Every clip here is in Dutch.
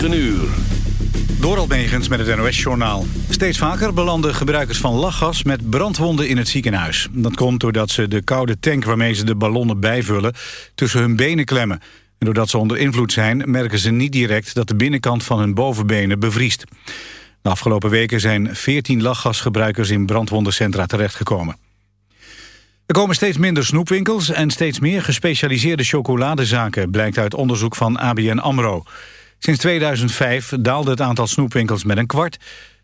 9 uur. Door met het NOS-journaal. Steeds vaker belanden gebruikers van lachgas met brandwonden in het ziekenhuis. Dat komt doordat ze de koude tank waarmee ze de ballonnen bijvullen... tussen hun benen klemmen. En doordat ze onder invloed zijn, merken ze niet direct... dat de binnenkant van hun bovenbenen bevriest. De afgelopen weken zijn 14 lachgasgebruikers in brandwondencentra terechtgekomen. Er komen steeds minder snoepwinkels en steeds meer gespecialiseerde chocoladezaken... blijkt uit onderzoek van ABN AMRO... Sinds 2005 daalde het aantal snoepwinkels met een kwart...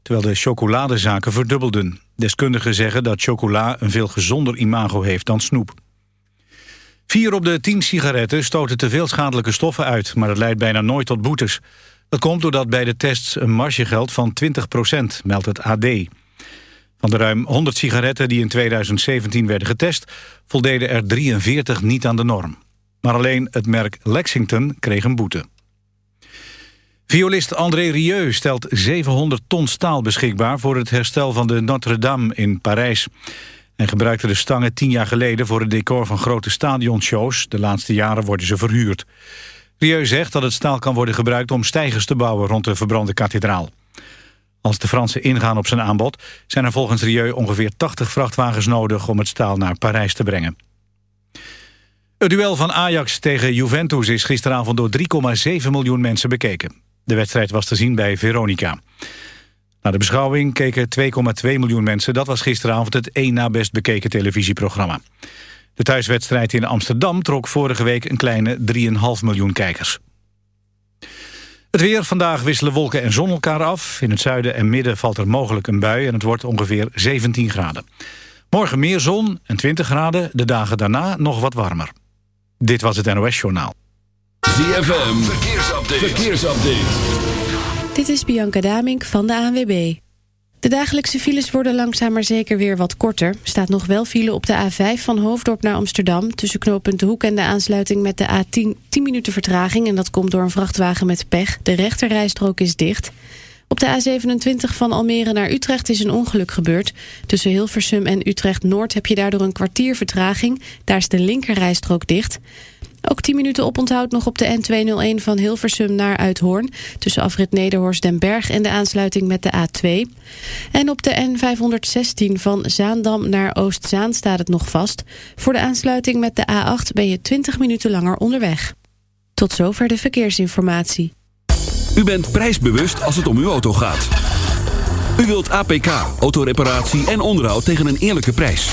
terwijl de chocoladezaken verdubbelden. Deskundigen zeggen dat chocola een veel gezonder imago heeft dan snoep. Vier op de tien sigaretten stoten te veel schadelijke stoffen uit... maar dat leidt bijna nooit tot boetes. Dat komt doordat bij de tests een marge geldt van 20% meldt het AD. Van de ruim 100 sigaretten die in 2017 werden getest... voldeden er 43 niet aan de norm. Maar alleen het merk Lexington kreeg een boete. Violist André Rieu stelt 700 ton staal beschikbaar... voor het herstel van de Notre-Dame in Parijs. Hij gebruikte de stangen tien jaar geleden... voor het decor van grote stadionshows. De laatste jaren worden ze verhuurd. Rieu zegt dat het staal kan worden gebruikt om stijgers te bouwen... rond de verbrande kathedraal. Als de Fransen ingaan op zijn aanbod... zijn er volgens Rieu ongeveer 80 vrachtwagens nodig... om het staal naar Parijs te brengen. Het duel van Ajax tegen Juventus is gisteravond door 3,7 miljoen mensen bekeken. De wedstrijd was te zien bij Veronica. Na de beschouwing keken 2,2 miljoen mensen. Dat was gisteravond het één na best bekeken televisieprogramma. De thuiswedstrijd in Amsterdam trok vorige week een kleine 3,5 miljoen kijkers. Het weer. Vandaag wisselen wolken en zon elkaar af. In het zuiden en midden valt er mogelijk een bui en het wordt ongeveer 17 graden. Morgen meer zon en 20 graden. De dagen daarna nog wat warmer. Dit was het NOS Journaal. ZFM, verkeersupdate. verkeersupdate. Dit is Bianca Damink van de ANWB. De dagelijkse files worden langzaam maar zeker weer wat korter. Er staat nog wel file op de A5 van Hoofddorp naar Amsterdam... tussen knooppunt De Hoek en de aansluiting met de A10 10 minuten vertraging... en dat komt door een vrachtwagen met pech. De rechterrijstrook is dicht... Op de A27 van Almere naar Utrecht is een ongeluk gebeurd. Tussen Hilversum en Utrecht-Noord heb je daardoor een kwartier vertraging. Daar is de linkerrijstrook dicht. Ook 10 minuten oponthoud nog op de N201 van Hilversum naar Uithoorn... tussen afrit Nederhorst den Berg en de aansluiting met de A2. En op de N516 van Zaandam naar Oostzaan staat het nog vast. Voor de aansluiting met de A8 ben je 20 minuten langer onderweg. Tot zover de verkeersinformatie. U bent prijsbewust als het om uw auto gaat. U wilt APK, autoreparatie en onderhoud tegen een eerlijke prijs.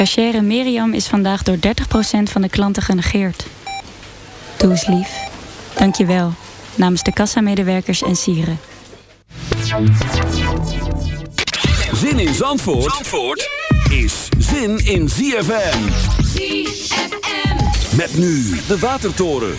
Cachere Miriam is vandaag door 30% van de klanten genegeerd. Doe eens lief. Dank je wel. Namens de kassamedewerkers en sieren. Zin in Zandvoort, Zandvoort is zin in ZFM. ZFM. Met nu de Watertoren.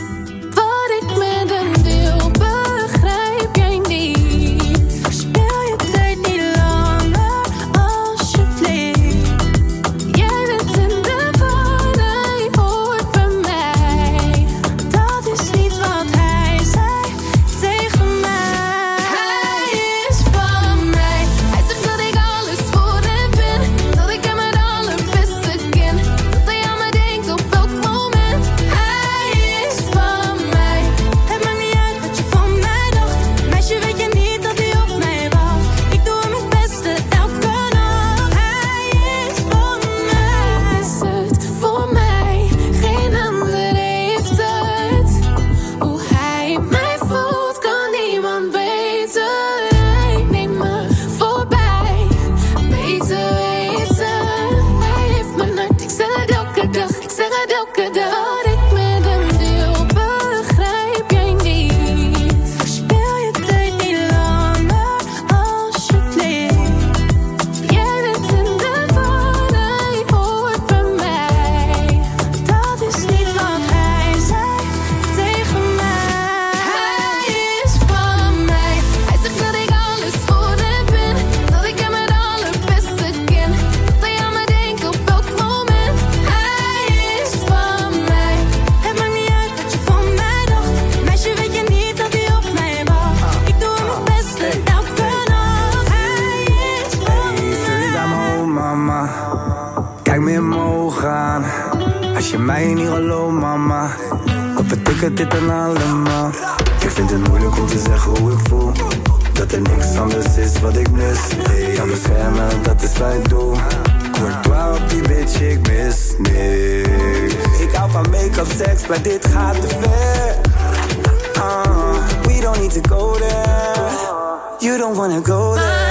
to go there. You don't wanna go there.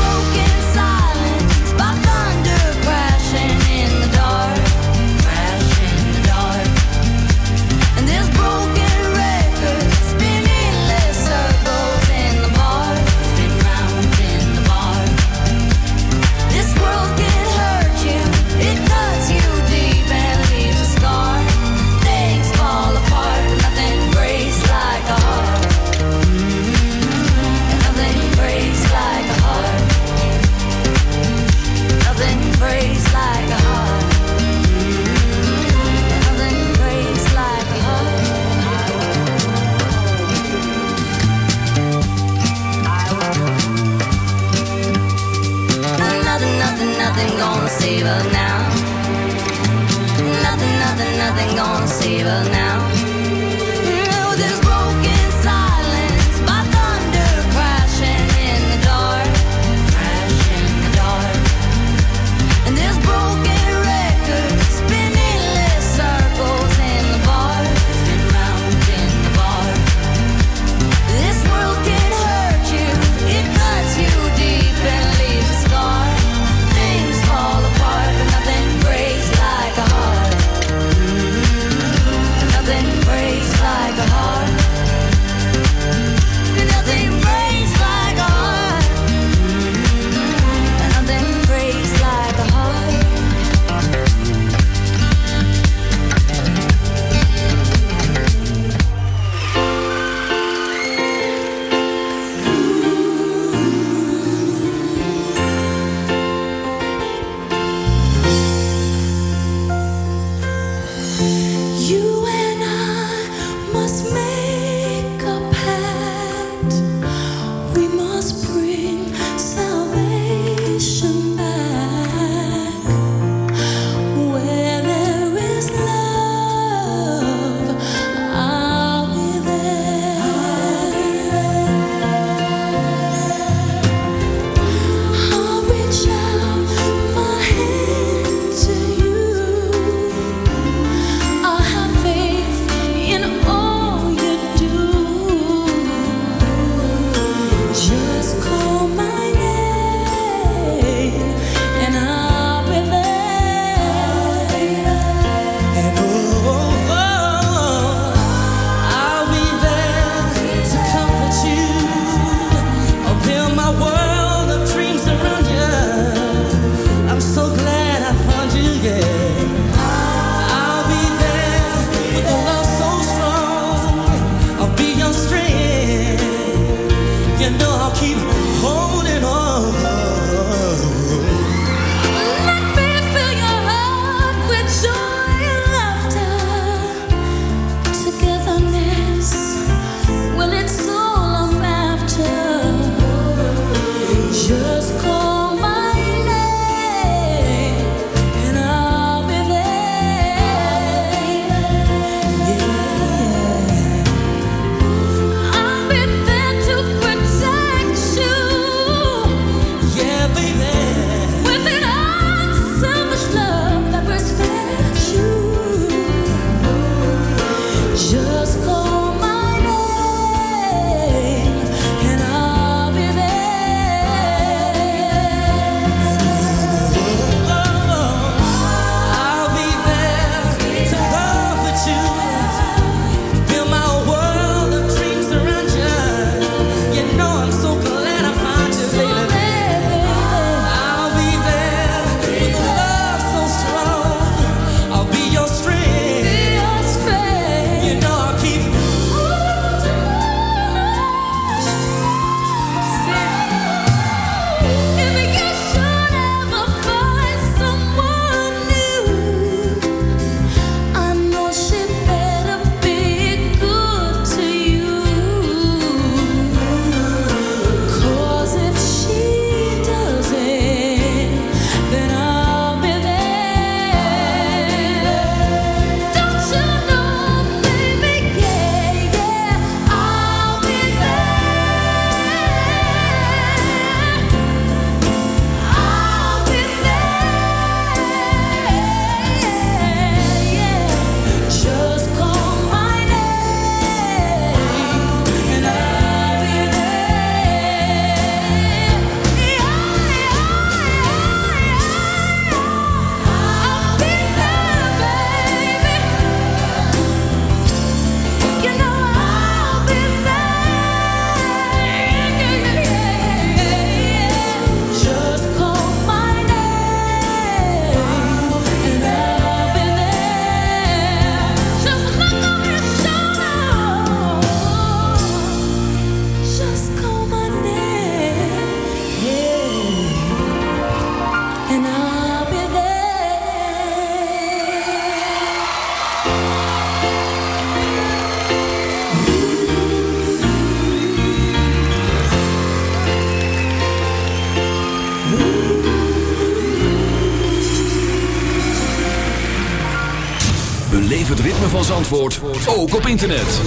Zandvoort, ook op internet.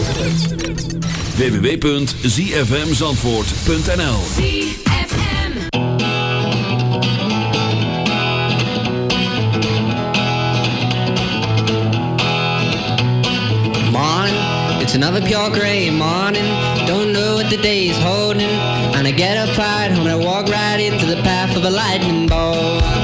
www.zfmzandvoort.nl Morning, it's another pure gray morning. Don't know what the day is holding. And I get up right home and I walk right into the path of a lightning bolt.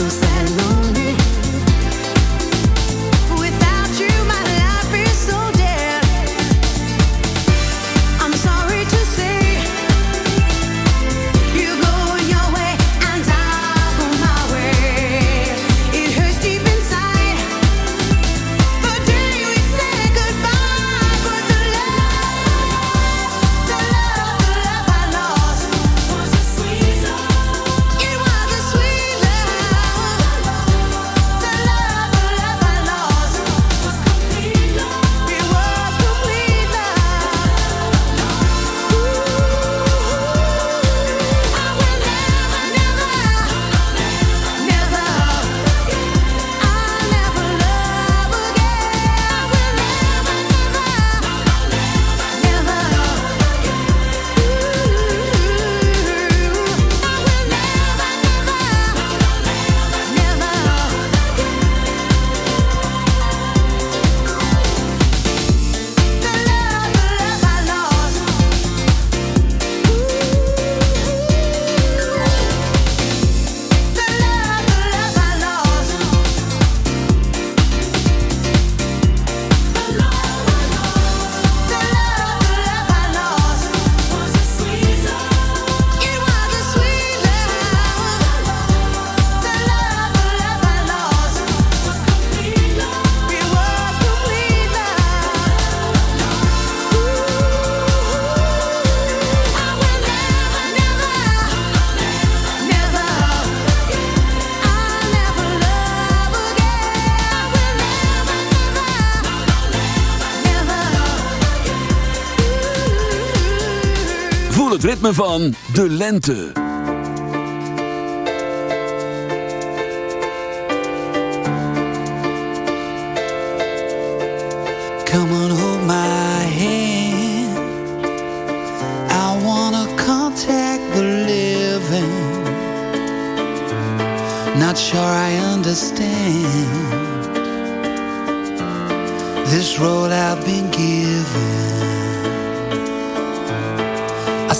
so sad. voel het ritme van de lente. Come on, hold my hand. I wanna contact the living. Not sure I understand this role I've been given.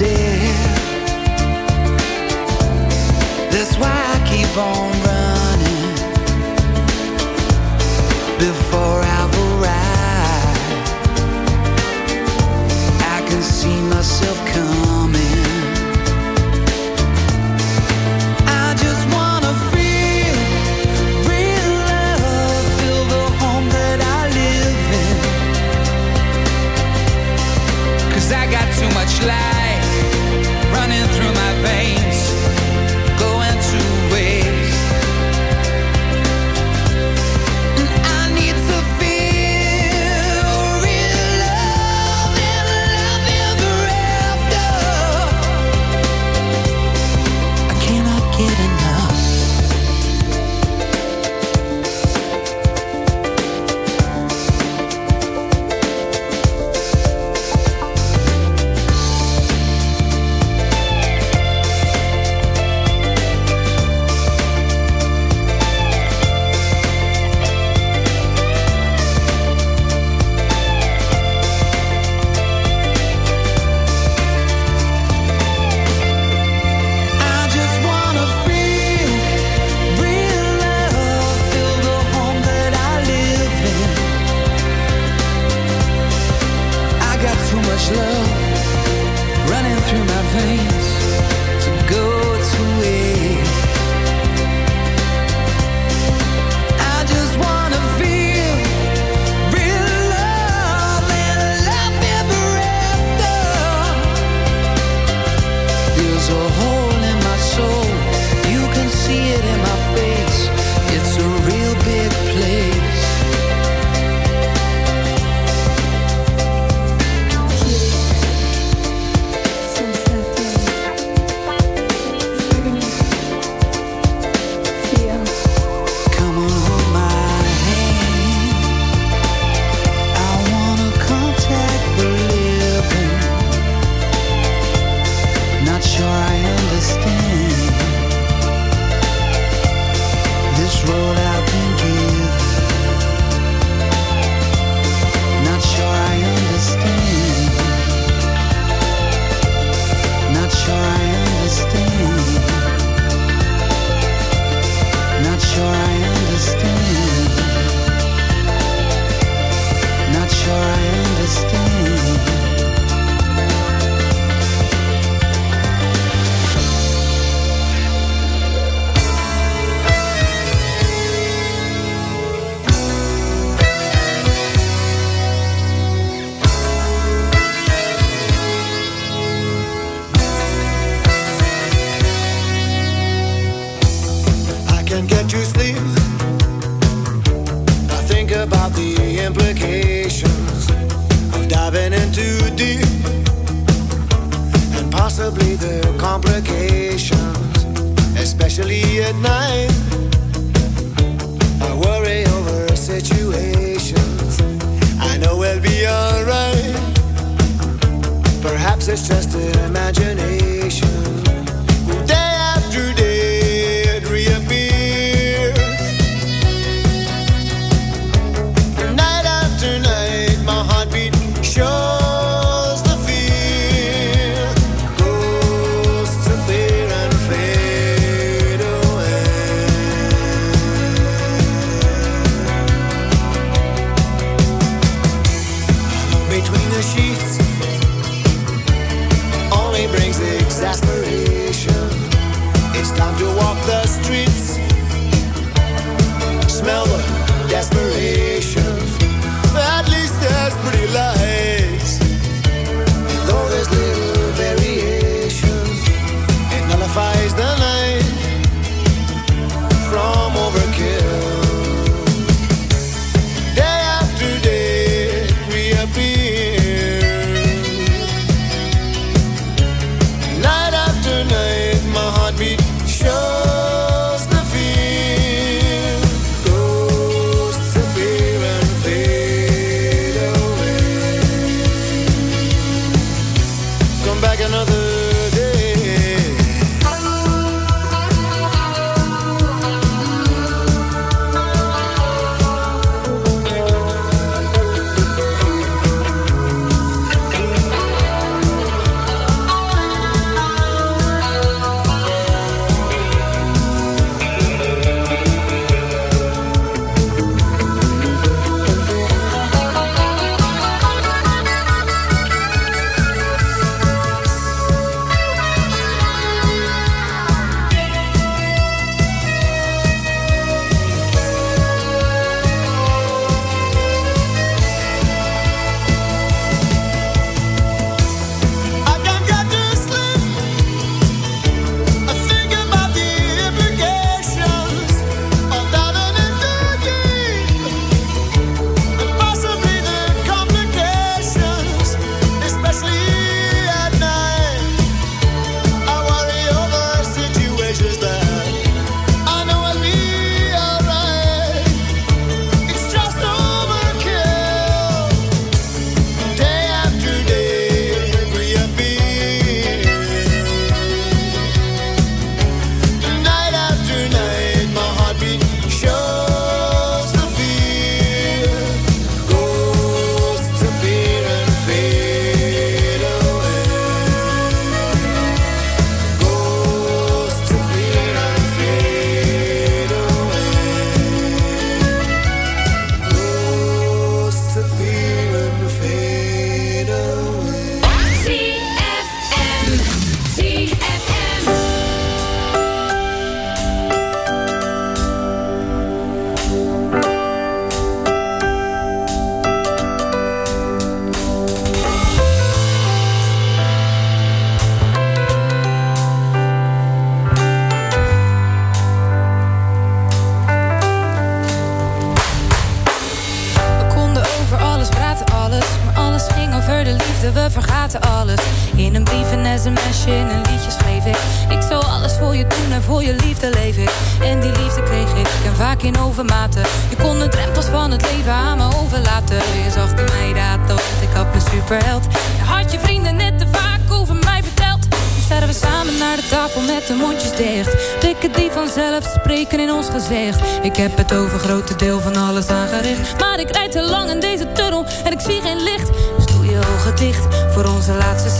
dead. That's why I keep on running.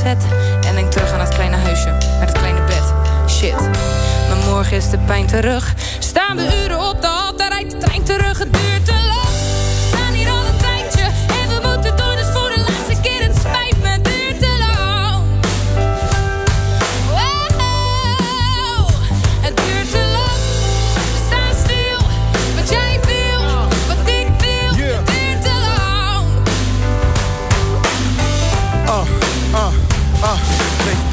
zet. En denk terug aan het kleine huisje, met het kleine bed. Shit, maar morgen is de pijn terug.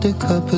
The cup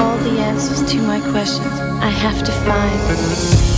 All the answers to my questions I have to find.